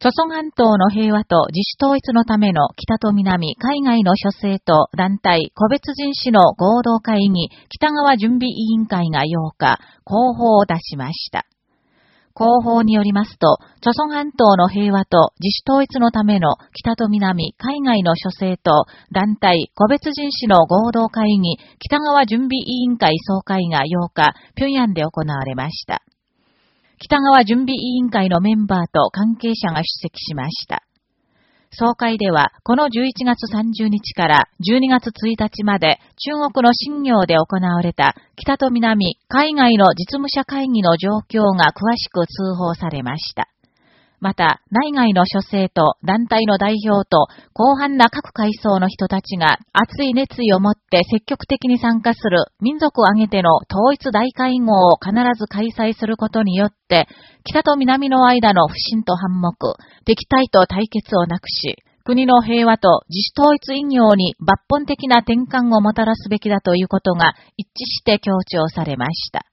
朝鮮半島の平和と自主統一のための北と南、海外の諸政と団体、個別人士の合同会議、北側準備委員会が8日、広報を出しました。広報によりますと、朝鮮半島の平和と自主統一のための北と南、海外の諸政と団体、個別人士の合同会議、北側準備委員会総会が8日、平壌で行われました。北川準備委員会のメンバーと関係者が出席しました。総会では、この11月30日から12月1日まで中国の新業で行われた北と南、海外の実務者会議の状況が詳しく通報されました。また、内外の諸政と団体の代表と広範な各階層の人たちが熱い熱意を持って積極的に参加する民族を挙げての統一大会合を必ず開催することによって、北と南の間の不信と反目、敵対と対決をなくし、国の平和と自主統一異業に抜本的な転換をもたらすべきだということが一致して強調されました。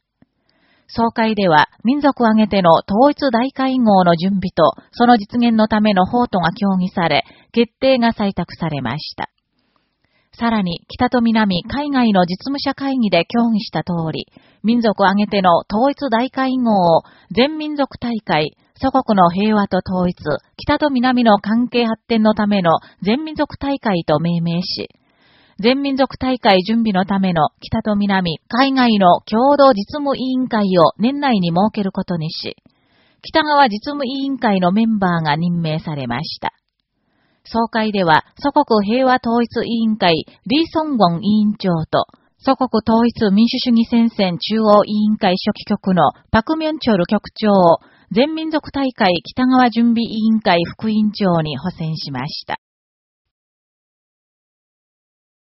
総会では民族挙げての統一大会合の準備とその実現のための法とが協議され、決定が採択されました。さらに、北と南、海外の実務者会議で協議した通り、民族挙げての統一大会合を全民族大会、祖国の平和と統一、北と南の関係発展のための全民族大会と命名し、全民族大会準備のための北と南、海外の共同実務委員会を年内に設けることにし、北側実務委員会のメンバーが任命されました。総会では、祖国平和統一委員会リー・ソンゴン委員長と、祖国統一民主主義戦線中央委員会初期局のパクミョンチョル局長を、全民族大会北側準備委員会副委員長に補選しました。